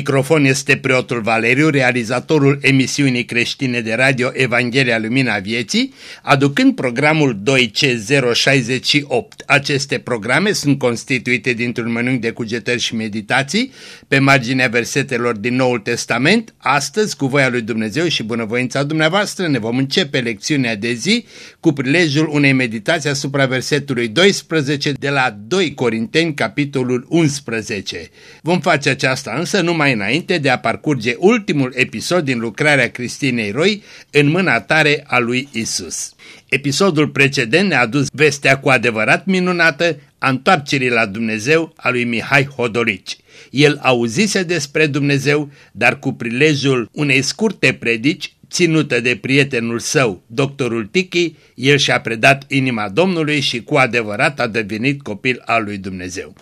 La microfon este preotul Valeriu, realizatorul emisiunii creștine de radio Evanghelia Lumina Vieții, aducând programul 2C068. Aceste programe sunt constituite dintr-un mănânc de cugetări și meditații pe marginea versetelor din Noul Testament. Astăzi, cu voia lui Dumnezeu și bunăvoința dumneavoastră, ne vom începe lecțiunea de zi cu prilejul unei meditații asupra versetului 12 de la 2 Corinteni, capitolul 11. Vom face aceasta însă numai înainte de a parcurge ultimul episod din lucrarea Cristinei Roy în mâna tare a lui Isus. Episodul precedent ne-a dus vestea cu adevărat minunată a întoarcerii la Dumnezeu a lui Mihai Hodolici. El auzise despre Dumnezeu, dar cu prilejul unei scurte predici ținută de prietenul său, doctorul Tichi, el și-a predat inima Domnului și cu adevărat a devenit copil al lui Dumnezeu.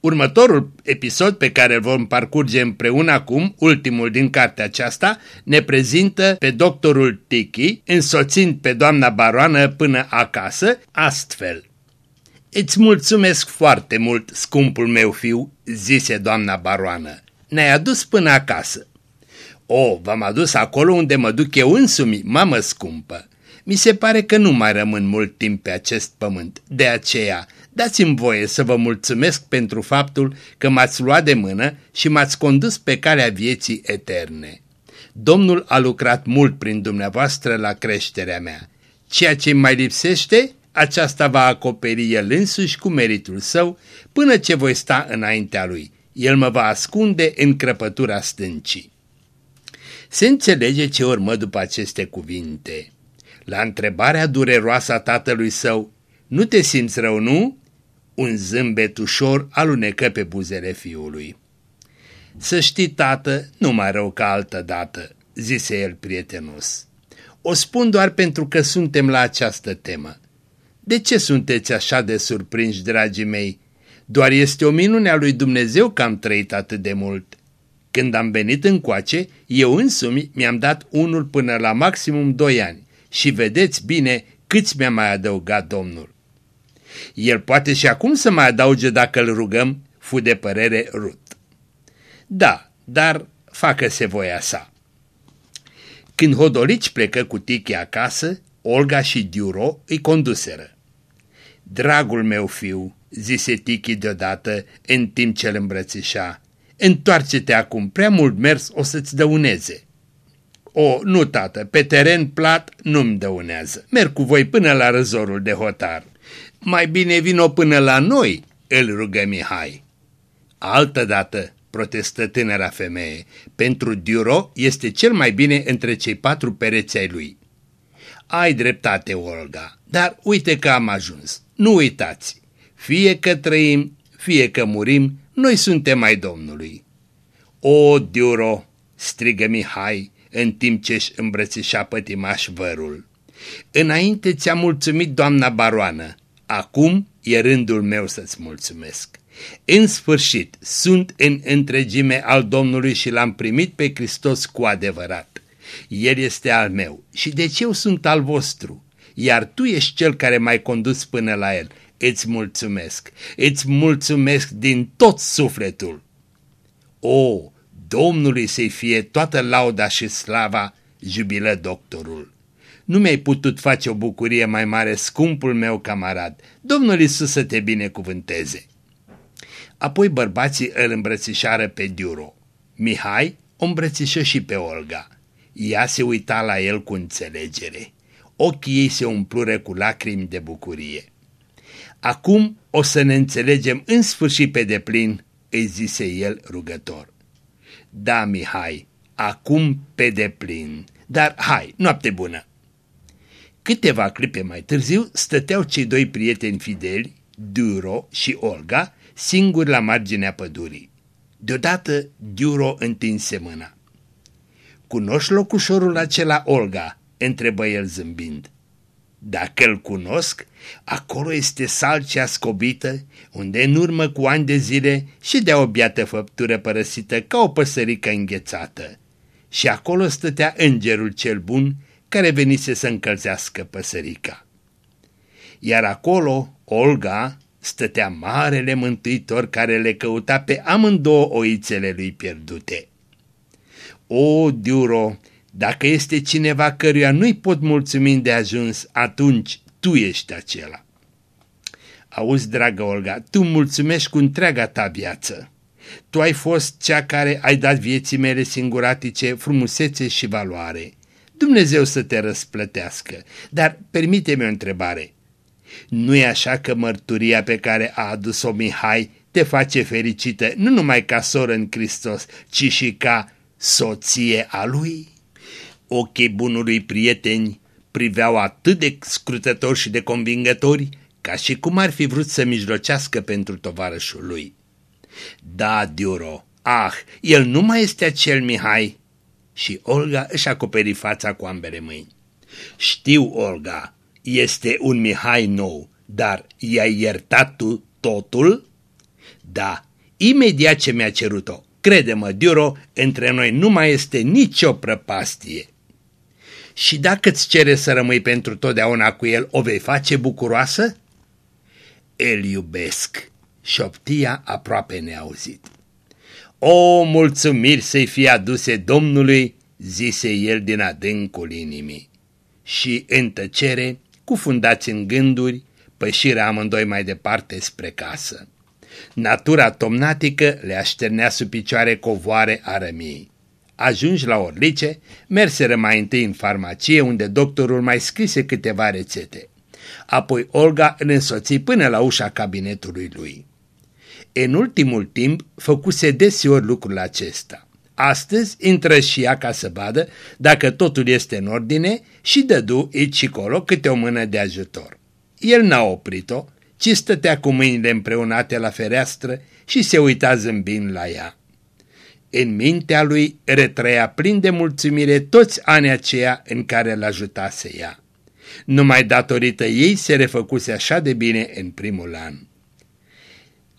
Următorul episod pe care îl vom parcurge împreună acum, ultimul din cartea aceasta, ne prezintă pe doctorul Tiki, însoțind pe doamna baroană până acasă, astfel. Îți mulțumesc foarte mult, scumpul meu fiu, zise doamna baroană. Ne-ai adus până acasă. O, v-am adus acolo unde mă duc eu însumi, mamă scumpă. Mi se pare că nu mai rămân mult timp pe acest pământ. De aceea, dați-mi voie să vă mulțumesc pentru faptul că m-ați luat de mână și m-ați condus pe calea vieții eterne. Domnul a lucrat mult prin dumneavoastră la creșterea mea. Ceea ce mai lipsește, aceasta va acoperi el însuși cu meritul său până ce voi sta înaintea lui. El mă va ascunde în crăpătura stâncii. Se înțelege ce urmă după aceste cuvinte. La întrebarea dureroasă a tatălui său, nu te simți rău, nu? Un zâmbet ușor alunecă pe buzele fiului. Să știi, tată, nu mai rău ca altă dată, zise el prietenos. O spun doar pentru că suntem la această temă. De ce sunteți așa de surprinși, dragii mei? Doar este o minune a lui Dumnezeu că am trăit atât de mult. Când am venit încoace, eu însumi mi-am dat unul până la maximum doi ani și vedeți bine câți mi-a mai adăugat Domnul. El poate și acum să mai adauge dacă îl rugăm, fu de părere Rut. Da, dar facă-se voia sa. Când Hodolici plecă cu Tichi acasă, Olga și Diuro îi conduseră. Dragul meu fiu, zise Tichi deodată în timp ce îl îmbrățișa, întoarce-te acum, prea mult mers o să-ți dăuneze. O, nu, tată, pe teren plat nu-mi dăunează. Merg cu voi până la răzorul de hotar. Mai bine vino până la noi, îl rugă Mihai. Altădată, protestă tânăra femeie, pentru Duro este cel mai bine între cei patru pereți ai lui. Ai dreptate, Olga, dar uite că am ajuns. Nu uitați, fie că trăim, fie că murim, noi suntem ai Domnului. O, Duro, strigă Mihai, în timp ce își îmbrățișa pătimaș vărul. Înainte ți-a mulțumit doamna baroană, acum e rândul meu să-ți mulțumesc. În sfârșit, sunt în întregime al Domnului și l-am primit pe Hristos cu adevărat. El este al meu și deci eu sunt al vostru, iar tu ești cel care m-ai condus până la el. Îți mulțumesc, îți mulțumesc din tot sufletul. O, Domnului să-i fie toată lauda și slava, jubilă doctorul. Nu mi-ai putut face o bucurie mai mare, scumpul meu camarad. Domnul Iisus să te binecuvânteze. Apoi bărbații îl îmbrățișară pe Diuro. Mihai o îmbrățișă și pe Olga. Ea se uita la el cu înțelegere. Ochii ei se umplură cu lacrimi de bucurie. Acum o să ne înțelegem în sfârșit pe deplin, îi zise el rugător. Da, Mihai, acum pe deplin. Dar hai, noapte bună! Câteva clipe mai târziu stăteau cei doi prieteni fideli, Duro și Olga, singuri la marginea pădurii. Deodată Duro întinse mâna. Cunoști locușorul acela, Olga?" întrebă el zâmbind. Dacă îl cunosc, acolo este salcea scobită, unde în urmă cu ani de zile și de o biată făptură părăsită ca o păsărică înghețată. Și acolo stătea îngerul cel bun care venise să încălzească păsărica. Iar acolo, Olga, stătea marele mântuitor care le căuta pe amândouă oițele lui pierdute. O, Diuro, dacă este cineva căruia nu-i pot mulțumi de ajuns, atunci tu ești acela. Auzi, dragă Olga, tu mulțumești cu întreaga ta viață. Tu ai fost cea care ai dat vieții mele singuratice frumusețe și valoare. Dumnezeu să te răsplătească, dar permite-mi o întrebare. Nu e așa că mărturia pe care a adus-o Mihai te face fericită nu numai ca soră în Hristos, ci și ca soție a lui? Ochii bunului prieteni priveau atât de scrutători și de convingători, ca și cum ar fi vrut să mijlocească pentru tovarășul lui. Da, Diuro, ah, el nu mai este acel Mihai. Și Olga își acoperi fața cu ambele mâini. Știu, Olga, este un Mihai nou, dar i-ai iertat tu totul? Da, imediat ce mi-a cerut-o. Crede-mă, Diuro, între noi nu mai este nicio prăpastie. Și dacă îți cere să rămâi pentru totdeauna cu el, o vei face bucuroasă? Îl iubesc, șoptia aproape neauzit. O, mulțumiri să-i fie aduse Domnului, zise el din adâncul inimii. Și în tăcere, cufundați în gânduri, pășirea amândoi mai departe spre casă. Natura tomnatică le așternea sub picioare covoare a rămii. Ajungi la Orlice, merseră mai întâi în farmacie unde doctorul mai scrise câteva rețete. Apoi Olga îl însoți până la ușa cabinetului lui. În ultimul timp făcuse deseori lucrul acesta. Astăzi intră și ea ca să vadă dacă totul este în ordine și dădu aici și colo câte o mână de ajutor. El n-a oprit-o, ci stătea cu mâinile împreunate la fereastră și se uita zâmbind la ea. În mintea lui retrăia plin de mulțumire toți anii aceia în care l-ajutase ea. Numai datorită ei se refăcuse așa de bine în primul an.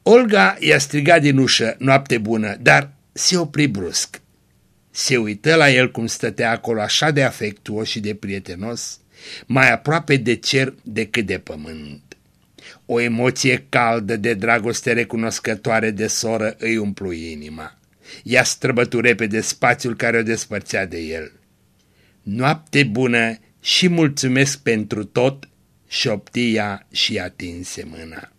Olga i-a strigat din ușă noapte bună, dar se opri brusc. Se uită la el cum stătea acolo așa de afectuos și de prietenos, mai aproape de cer decât de pământ. O emoție caldă de dragoste recunoscătoare de soră îi umplu inima. Ea străbătu repede spațiul care o despărțea de el. Noapte bună și mulțumesc pentru tot, șoptia și atinse mâna.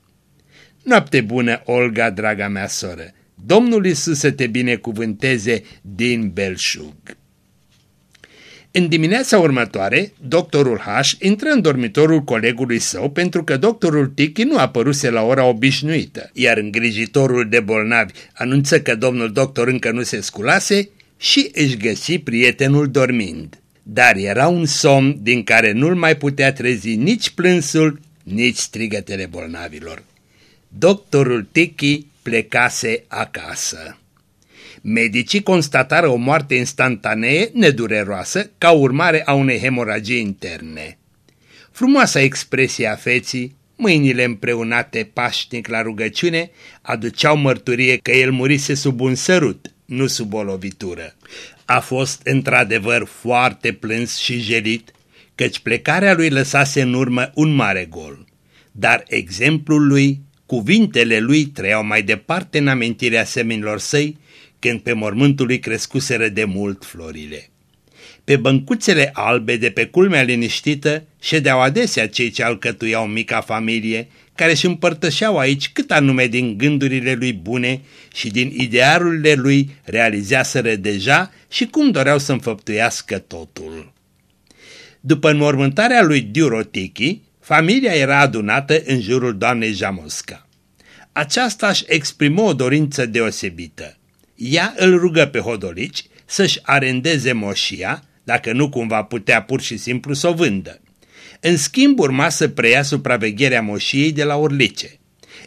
Noapte bună, Olga, draga mea soră! Domnul Isus să te binecuvânteze din belșug. În dimineața următoare, doctorul H intră în dormitorul colegului său pentru că doctorul Tiki nu apăruse la ora obișnuită, iar îngrijitorul de bolnavi anunță că domnul doctor încă nu se sculase și își găsi prietenul dormind. Dar era un somn din care nu-l mai putea trezi nici plânsul, nici strigătele bolnavilor. Doctorul Tiki plecase acasă. Medicii constatară o moarte instantanee, nedureroasă, ca urmare a unei hemoragii interne. Frumoasa expresie a feții, mâinile împreunate pașnic la rugăciune, aduceau mărturie că el murise sub un sărut, nu sub o lovitură. A fost într-adevăr foarte plâns și jelit, căci plecarea lui lăsase în urmă un mare gol. Dar exemplul lui, cuvintele lui trăiau mai departe în amintirea seminilor săi, când pe mormântul lui crescuseră de mult florile. Pe băncuțele albe de pe culmea liniștită ședeau adesea cei ce alcătuiau mica familie, care își împărtășeau aici cât anume din gândurile lui bune și din idealurile lui realizaseră deja și cum doreau să înfăptuiască totul. După înmormântarea lui Diurotichi, familia era adunată în jurul doamnei Jamosca. Aceasta își exprimă o dorință deosebită. Ea îl rugă pe Hodolici să-și arendeze moșia, dacă nu cumva putea pur și simplu să o vândă. În schimb urma să preia supravegherea moșiei de la Orlice.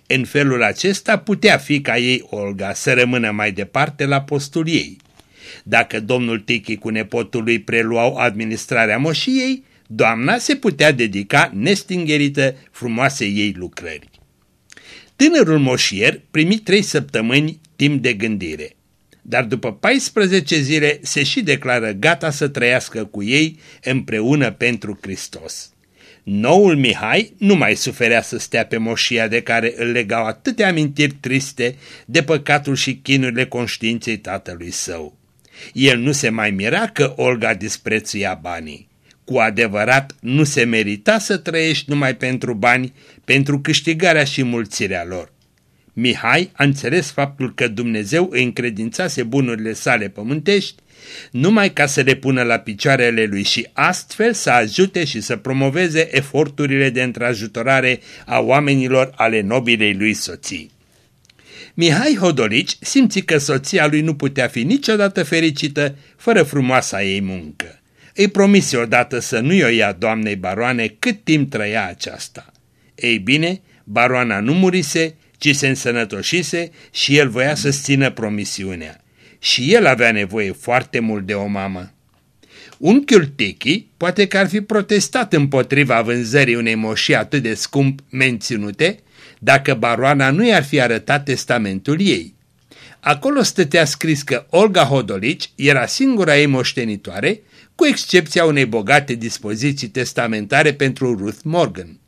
În felul acesta putea fi ca ei Olga să rămână mai departe la postul ei. Dacă domnul Tichi cu nepotul lui preluau administrarea moșiei, doamna se putea dedica nestingerită frumoasei ei lucrări. Tânărul moșier primi trei săptămâni timp de gândire dar după 14 zile se și declară gata să trăiască cu ei împreună pentru Hristos. Noul Mihai nu mai suferea să stea pe moșia de care îl legau atâtea amintiri triste de păcatul și chinurile conștiinței tatălui său. El nu se mai mira că Olga disprețuia banii. Cu adevărat nu se merita să trăiești numai pentru bani, pentru câștigarea și mulțirea lor. Mihai a înțeles faptul că Dumnezeu îi încredințase bunurile sale pământești numai ca să le pună la picioarele lui și astfel să ajute și să promoveze eforturile de întrajutorare a oamenilor ale nobilei lui soții. Mihai Hodolici simți că soția lui nu putea fi niciodată fericită fără frumoasa ei muncă. Îi promise odată să nu-i o ia doamnei baroane cât timp trăia aceasta. Ei bine, baroana nu murise, ci se însănătoșise și el voia să țină promisiunea. Și el avea nevoie foarte mult de o mamă. Unchiul Tiki poate că ar fi protestat împotriva vânzării unei moșii atât de scump menținute, dacă baroana nu i-ar fi arătat testamentul ei. Acolo stătea scris că Olga Hodolici era singura ei moștenitoare, cu excepția unei bogate dispoziții testamentare pentru Ruth Morgan.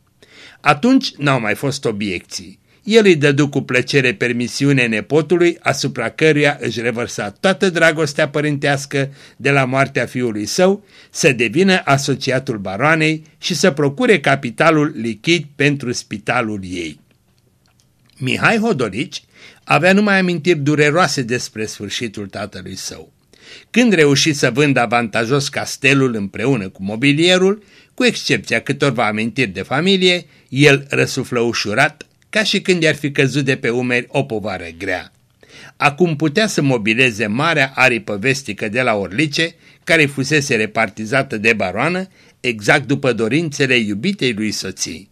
Atunci n-au mai fost obiecții. El îi dădu cu plăcere permisiune nepotului, asupra căruia își revărsa toată dragostea părintească de la moartea fiului său, să devină asociatul baroanei și să procure capitalul lichid pentru spitalul ei. Mihai Hodorici avea numai amintiri dureroase despre sfârșitul tatălui său. Când reuși să vândă avantajos castelul împreună cu mobilierul, cu excepția câtorva amintiri de familie, el răsuflă ușurat, ca și când i-ar fi căzut de pe umeri o povară grea. Acum putea să mobileze marea aripă vestică de la Orlice, care fusese repartizată de baroană, exact după dorințele iubitei lui soții.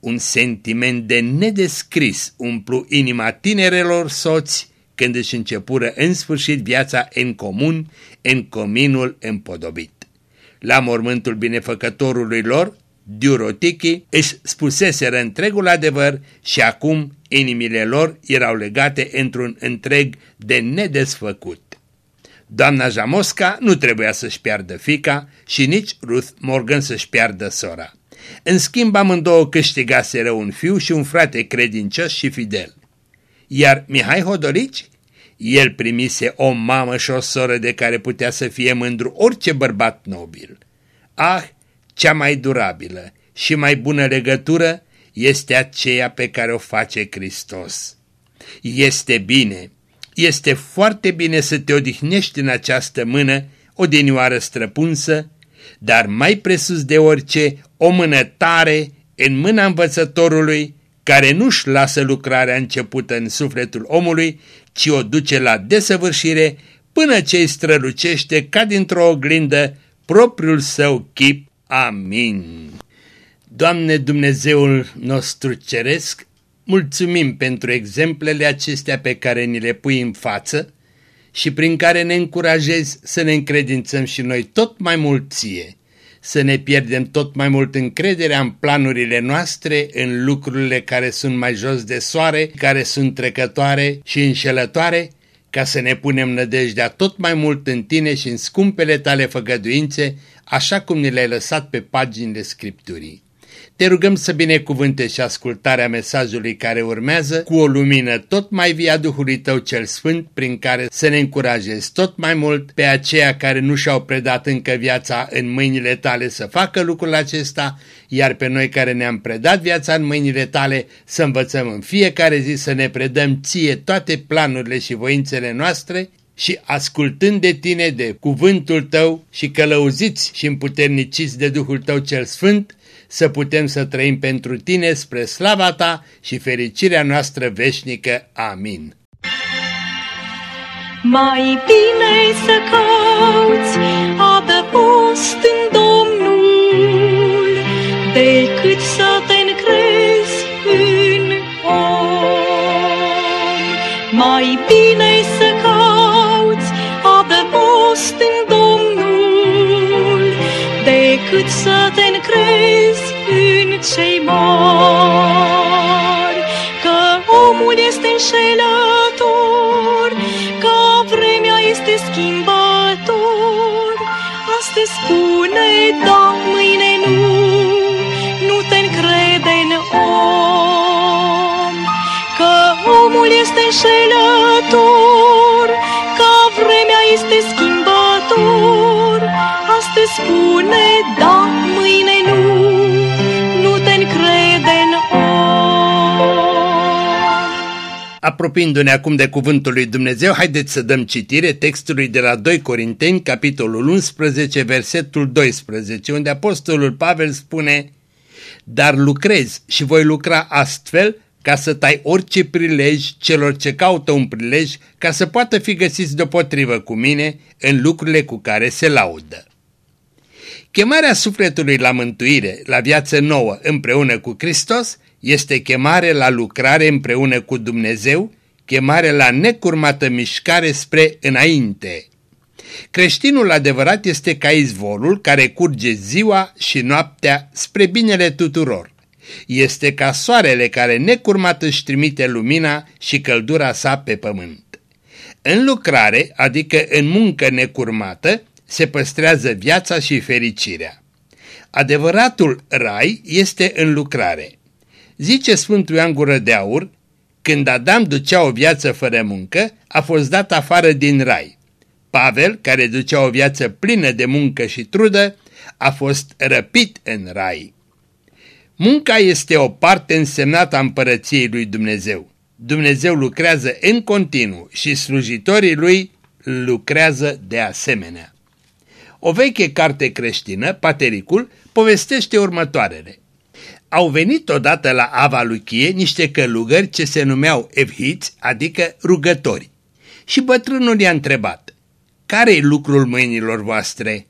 Un sentiment de nedescris umplu inima tinerelor soți când își începură în sfârșit viața în comun, în cominul împodobit. La mormântul binefăcătorului lor, Diurotichi își spuseseră întregul adevăr și acum inimile lor erau legate într-un întreg de nedesfăcut. Doamna Jamosca nu trebuia să-și piardă fica și nici Ruth Morgan să-și piardă sora. În schimb, amândouă câștigaseră un fiu și un frate credincios și fidel. Iar Mihai Hodorici? El primise o mamă și o soră de care putea să fie mândru orice bărbat nobil. Ah, cea mai durabilă și mai bună legătură este aceea pe care o face Hristos. Este bine, este foarte bine să te odihnești în această mână, odinioară străpunsă, dar mai presus de orice, o mână tare în mâna învățătorului, care nu-și lasă lucrarea începută în sufletul omului, ci o duce la desăvârșire până ce îi strălucește ca dintr-o oglindă propriul său chip. Amin. Doamne Dumnezeul nostru ceresc, mulțumim pentru exemplele acestea pe care ni le pui în față și prin care ne încurajezi să ne încredințăm și noi tot mai mult ție să ne pierdem tot mai mult încrederea în planurile noastre, în lucrurile care sunt mai jos de soare, care sunt trecătoare și înșelătoare, ca să ne punem nădejdea tot mai mult în tine și în scumpele tale făgăduințe, așa cum ne le-ai lăsat pe paginile Scripturii. Te rugăm să binecuvânte și ascultarea mesajului care urmează cu o lumină tot mai via Duhului Tău cel Sfânt, prin care să ne încurajezi tot mai mult pe aceia care nu și-au predat încă viața în mâinile Tale să facă lucrul acesta, iar pe noi care ne-am predat viața în mâinile Tale să învățăm în fiecare zi să ne predăm Ție toate planurile și voințele noastre, și ascultând de tine, de cuvântul tău și călăuziți și împuterniciți de Duhul tău cel Sfânt, să putem să trăim pentru tine spre slava ta și fericirea noastră veșnică. Amin. Mai bine să cauți adăpost în Domnul decât să te încrezi în om. Mai bine să cauți adăpost în Domnul decât să crezi în cei mari, că omul este înșelător, că vremea este schimbător. Astăzi spune da, mâine nu, nu te încrede în om, că omul este înșelător, spune da, mâine nu, nu te încrede în Apropiindu-ne acum de cuvântul lui Dumnezeu, haideți să dăm citire textului de la 2 Corinteni, capitolul 11, versetul 12, unde apostolul Pavel spune Dar lucrez și voi lucra astfel ca să tai orice prilej celor ce caută un prilej ca să poată fi găsiți deopotrivă cu mine în lucrurile cu care se laudă. Chemarea sufletului la mântuire, la viață nouă împreună cu Hristos, este chemare la lucrare împreună cu Dumnezeu, chemare la necurmată mișcare spre înainte. Creștinul adevărat este ca izvorul care curge ziua și noaptea spre binele tuturor. Este ca soarele care necurmat își trimite lumina și căldura sa pe pământ. În lucrare, adică în muncă necurmată, se păstrează viața și fericirea. Adevăratul rai este în lucrare. Zice Sfântul Ioan Gură de Aur, când Adam ducea o viață fără muncă, a fost dat afară din rai. Pavel, care ducea o viață plină de muncă și trudă, a fost răpit în rai. Munca este o parte însemnată a împărăției lui Dumnezeu. Dumnezeu lucrează în continuu și slujitorii lui lucrează de asemenea. O veche carte creștină, Patericul, povestește următoarele. Au venit odată la Ava Luchie niște călugări ce se numeau evhiți, adică rugători. Și bătrânul i-a întrebat, care-i lucrul mâinilor voastre?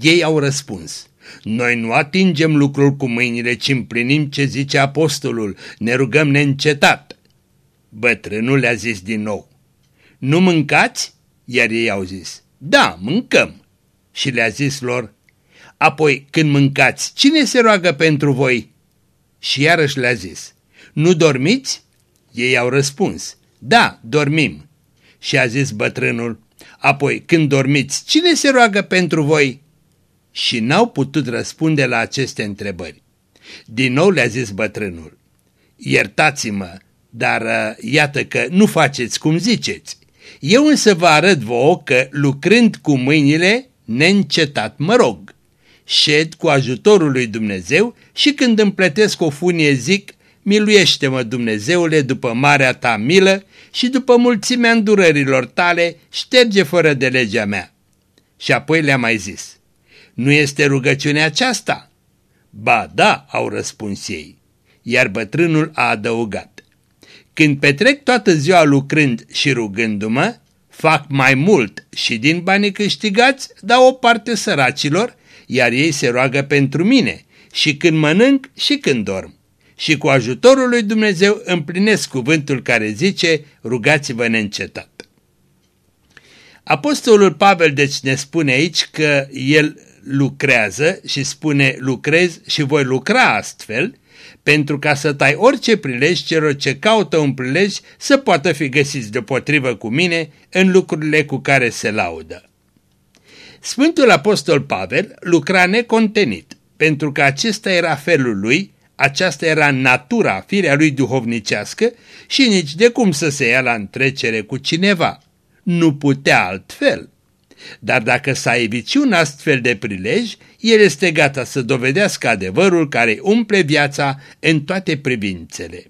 Ei au răspuns, noi nu atingem lucrul cu mâinile, ci împlinim ce zice apostolul, ne rugăm neîncetat. Bătrânul le-a zis din nou, nu mâncați? Iar ei au zis, da, mâncăm. Și le-a zis lor, apoi când mâncați, cine se roagă pentru voi? Și iarăși le-a zis, nu dormiți? Ei au răspuns, da, dormim. Și a zis bătrânul, apoi când dormiți, cine se roagă pentru voi? și n-au putut răspunde la aceste întrebări. Din nou le-a zis bătrânul, iertați-mă, dar uh, iată că nu faceți cum ziceți. Eu însă vă arăt vouă că lucrând cu mâinile, neîncetat mă rog. Șed cu ajutorul lui Dumnezeu și când îmi plătesc o funie zic, miluiește-mă Dumnezeule după marea ta milă și după mulțimea îndurărilor tale, șterge fără de legea mea. Și apoi le-a mai zis, nu este rugăciunea aceasta? Ba da, au răspuns ei. Iar bătrânul a adăugat. Când petrec toată ziua lucrând și rugându-mă, fac mai mult și din banii câștigați dau o parte săracilor, iar ei se roagă pentru mine și când mănânc și când dorm. Și cu ajutorul lui Dumnezeu împlinesc cuvântul care zice, rugați-vă neîncetat. Apostolul Pavel deci ne spune aici că el lucrează și spune lucrez și voi lucra astfel, pentru ca să tai orice prilej celor ce caută un prilej să poată fi găsiți deopotrivă cu mine în lucrurile cu care se laudă. Sfântul Apostol Pavel lucra necontenit, pentru că acesta era felul lui, aceasta era natura, firea lui duhovnicească și nici de cum să se ia la întrecere cu cineva. Nu putea altfel. Dar dacă s-a evit un astfel de prilej, el este gata să dovedească adevărul care umple viața în toate privințele.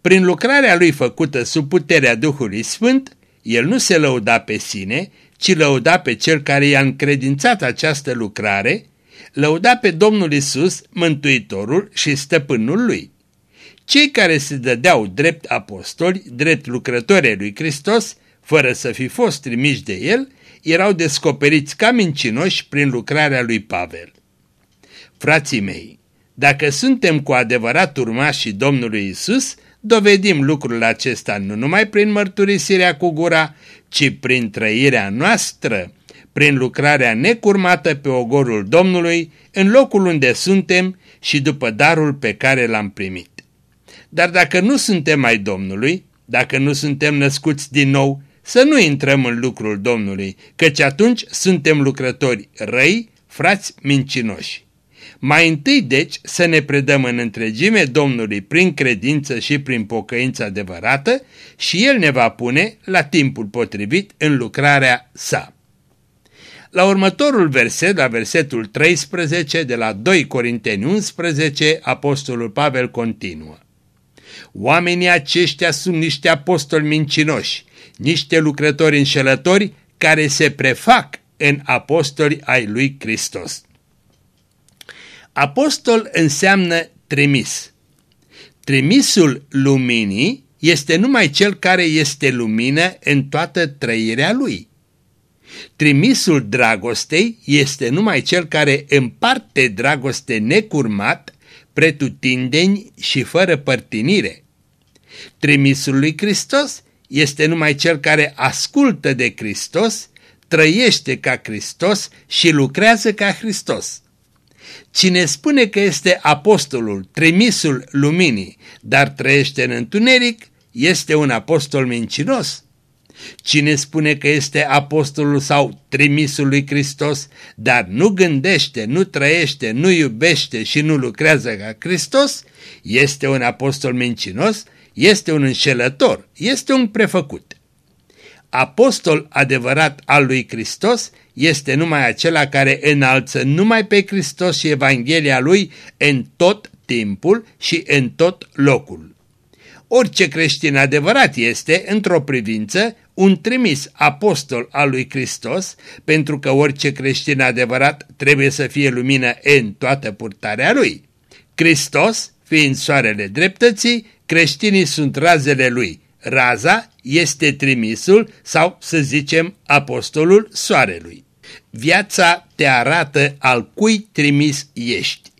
Prin lucrarea lui făcută sub puterea Duhului Sfânt, el nu se lăuda pe sine, ci lăuda pe cel care i-a încredințat această lucrare, lăuda pe Domnul Isus, Mântuitorul și Stăpânul lui. Cei care se dădeau drept apostoli, drept lucrători lui Hristos, fără să fi fost trimiși de el, erau descoperiți ca mincinoși prin lucrarea lui Pavel. Frații mei, dacă suntem cu adevărat urmașii Domnului Isus, dovedim lucrul acesta nu numai prin mărturisirea cu gura, ci prin trăirea noastră, prin lucrarea necurmată pe ogorul Domnului, în locul unde suntem și după darul pe care l-am primit. Dar dacă nu suntem mai Domnului, dacă nu suntem născuți din nou, să nu intrăm în lucrul Domnului, căci atunci suntem lucrători răi, frați mincinoși. Mai întâi, deci, să ne predăm în întregime Domnului prin credință și prin pocăință adevărată și El ne va pune, la timpul potrivit, în lucrarea sa. La următorul verset, la versetul 13 de la 2 Corinteni 11, Apostolul Pavel continuă. Oamenii aceștia sunt niște apostoli mincinoși, niște lucrători înșelători care se prefac în apostoli ai lui Hristos. Apostol înseamnă trimis. Trimisul luminii este numai cel care este lumină în toată trăirea lui. Trimisul dragostei este numai cel care împarte dragoste necurmat, pretutindeni și fără părtinire. Trimisul lui Hristos este numai cel care ascultă de Hristos, trăiește ca Hristos și lucrează ca Hristos. Cine spune că este apostolul, trimisul luminii, dar trăiește în întuneric, este un apostol mincinos. Cine spune că este apostolul sau trimisul lui Hristos, dar nu gândește, nu trăiește, nu iubește și nu lucrează ca Hristos, este un apostol mincinos, este un înșelător, este un prefăcut. Apostol adevărat al lui Hristos este numai acela care înalță numai pe Hristos și Evanghelia lui în tot timpul și în tot locul. Orice creștin adevărat este, într-o privință, un trimis apostol al lui Hristos, pentru că orice creștin adevărat trebuie să fie lumină în toată purtarea lui. Hristos, fiind soarele dreptății, creștinii sunt razele lui. Raza este trimisul sau, să zicem, apostolul soarelui. Viața te arată al cui trimis ești.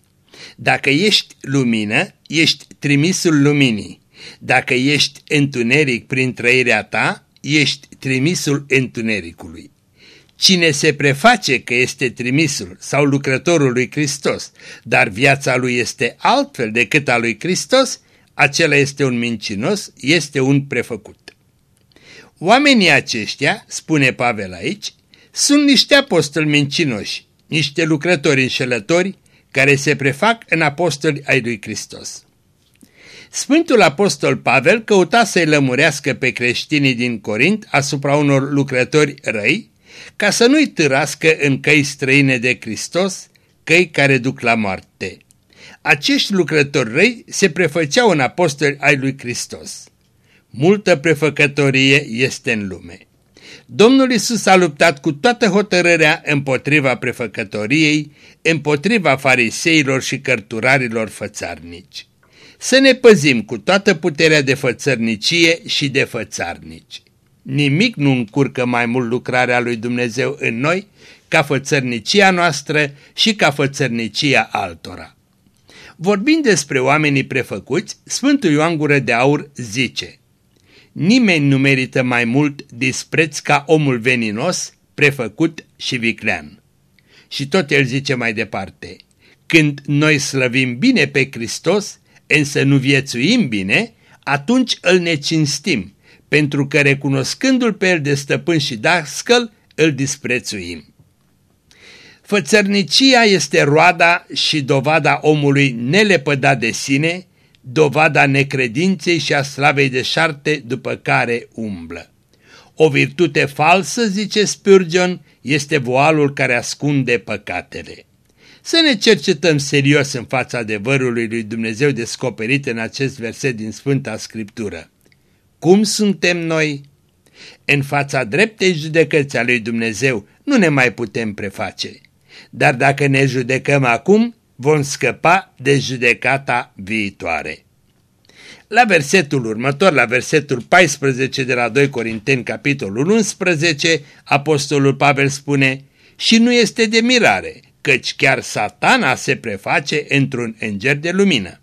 Dacă ești lumină, ești trimisul luminii. Dacă ești întuneric prin trăirea ta, ești trimisul întunericului. Cine se preface că este trimisul sau lucrătorul lui Hristos, dar viața lui este altfel decât a lui Hristos, acela este un mincinos, este un prefăcut. Oamenii aceștia, spune Pavel aici, sunt niște apostoli mincinoși, niște lucrători înșelători care se prefac în apostoli ai lui Hristos. Sfântul Apostol Pavel căuta să-i lămurească pe creștinii din Corint asupra unor lucrători răi, ca să nu-i târască în căi străine de Hristos, căi care duc la moarte. Acești lucrători răi se prefăceau în apostoli ai lui Hristos. Multă prefăcătorie este în lume. Domnul Isus a luptat cu toată hotărârea împotriva prefăcătoriei, împotriva fariseilor și cărturarilor fățarnici. Să ne păzim cu toată puterea de fățărnicie și de fățarnici. Nimic nu încurcă mai mult lucrarea lui Dumnezeu în noi ca fățărnicia noastră și ca fățărnicia altora. Vorbind despre oamenii prefăcuți, Sfântul Ioan Gură de Aur zice Nimeni nu merită mai mult dispreț ca omul veninos, prefăcut și viclean. Și tot el zice mai departe, când noi slăvim bine pe Hristos, însă nu viețuim bine, atunci îl necinstim, pentru că recunoscându-l pe el de stăpân și dascăl, îl disprețuim. Fățărnicia este roada și dovada omului nelepădat de sine, dovada necredinței și a slavei de șarte după care umblă. O virtute falsă, zice Spurgeon, este voalul care ascunde păcatele. Să ne cercetăm serios în fața adevărului lui Dumnezeu descoperit în acest verset din Sfânta Scriptură. Cum suntem noi? În fața dreptei judecăți a lui Dumnezeu nu ne mai putem preface. Dar dacă ne judecăm acum, vom scăpa de judecata viitoare. La versetul următor, la versetul 14 de la 2 Corinteni, capitolul 11, apostolul Pavel spune Și nu este de mirare, căci chiar satana se preface într-un înger de lumină.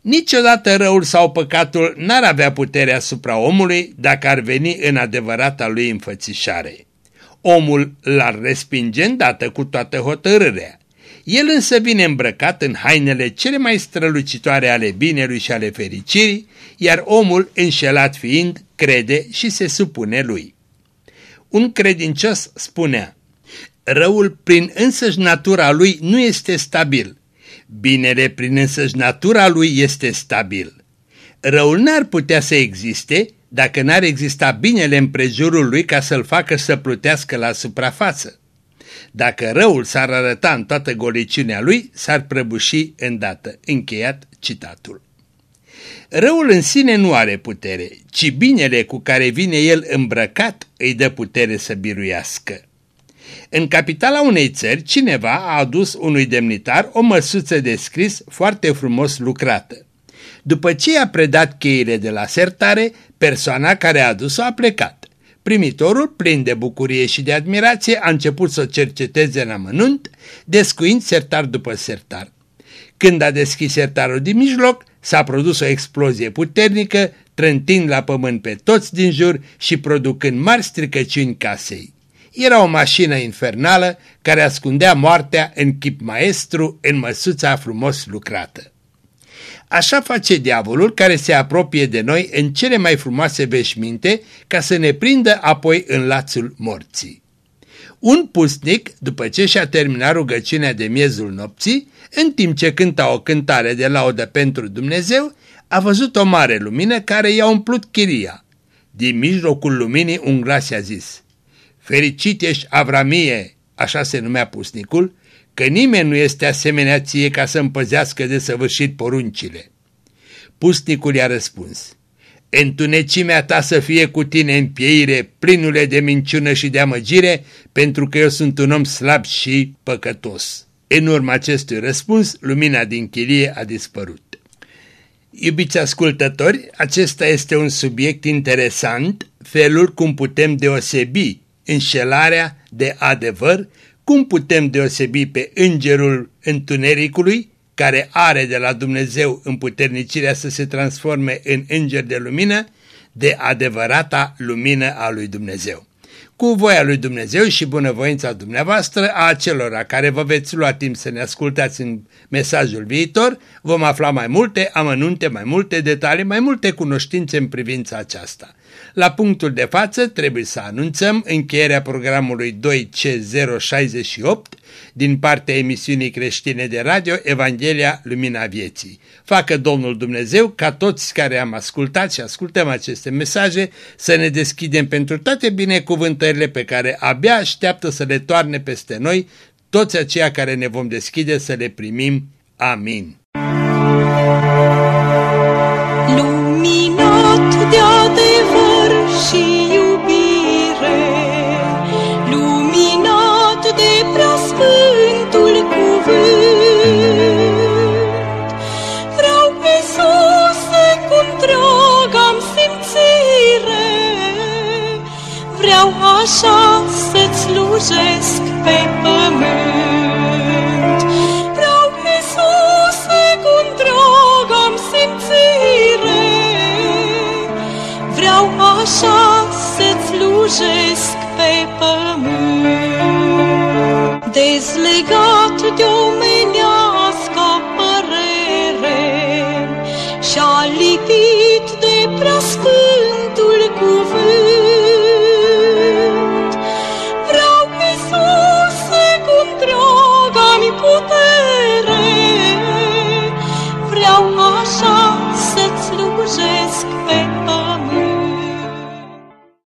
Niciodată răul sau păcatul n-ar avea putere asupra omului dacă ar veni în adevărata lui înfățișare. Omul l-ar respinge îndată cu toată hotărârea. El însă vine îmbrăcat în hainele cele mai strălucitoare ale binelui și ale fericirii, iar omul, înșelat fiind, crede și se supune lui. Un credincios spunea, Răul prin însăși natura lui nu este stabil. Binele prin însăși natura lui este stabil. Răul n-ar putea să existe dacă n-ar exista binele în prejurul lui ca să-l facă să plutească la suprafață. Dacă răul s-ar arăta în toată goliciunea lui, s-ar prăbuși îndată. Încheiat citatul. Răul în sine nu are putere, ci binele cu care vine el îmbrăcat îi dă putere să biruiască. În capitala unei țări, cineva a adus unui demnitar o măsuță de scris foarte frumos lucrată. După ce i-a predat cheile de la sertare, persoana care a adus-o a plecat. Primitorul, plin de bucurie și de admirație, a început să o cerceteze în amănunt, descuind sertar după sertar. Când a deschis sertarul din mijloc, s-a produs o explozie puternică, trântind la pământ pe toți din jur și producând mari stricăciuni casei. Era o mașină infernală care ascundea moartea în chip maestru în măsuța frumos lucrată. Așa face diavolul care se apropie de noi în cele mai frumoase veșminte ca să ne prindă apoi în lațul morții. Un pusnic, după ce și-a terminat rugăciunea de miezul nopții, în timp ce cânta o cântare de laudă pentru Dumnezeu, a văzut o mare lumină care i-a umplut chiria. Din mijlocul luminii un glas i-a zis, Fericit ești, Avramie, așa se numea pusnicul, că nimeni nu este asemenea ție ca să împăzească de săvârșit poruncile. Pusnicul i-a răspuns, Întunecimea ta să fie cu tine în pieire, plinule de minciună și de amăgire, pentru că eu sunt un om slab și păcătos. În urma acestui răspuns, lumina din chilie a dispărut. Iubiți ascultători, acesta este un subiect interesant, felul cum putem deosebi înșelarea de adevăr, cum putem deosebi pe îngerul întunericului, care are de la Dumnezeu împuternicirea să se transforme în înger de lumină, de adevărata lumină a lui Dumnezeu cu voia lui Dumnezeu și bunăvoința dumneavoastră a acelora care vă veți lua timp să ne ascultați în mesajul viitor, vom afla mai multe amănunte, mai multe detalii, mai multe cunoștințe în privința aceasta. La punctul de față trebuie să anunțăm încheierea programului 2C068 din partea emisiunii creștine de radio Evanghelia Lumina Vieții. Facă Domnul Dumnezeu ca toți care am ascultat și ascultăm aceste mesaje să ne deschidem pentru toate binecuvântările pe care abia așteaptă să le toarne peste noi toți aceia care ne vom deschide să le primim. Amin. Așa să-ți slujesc pe pământ. Dezlegat de omenească,